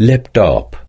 laptop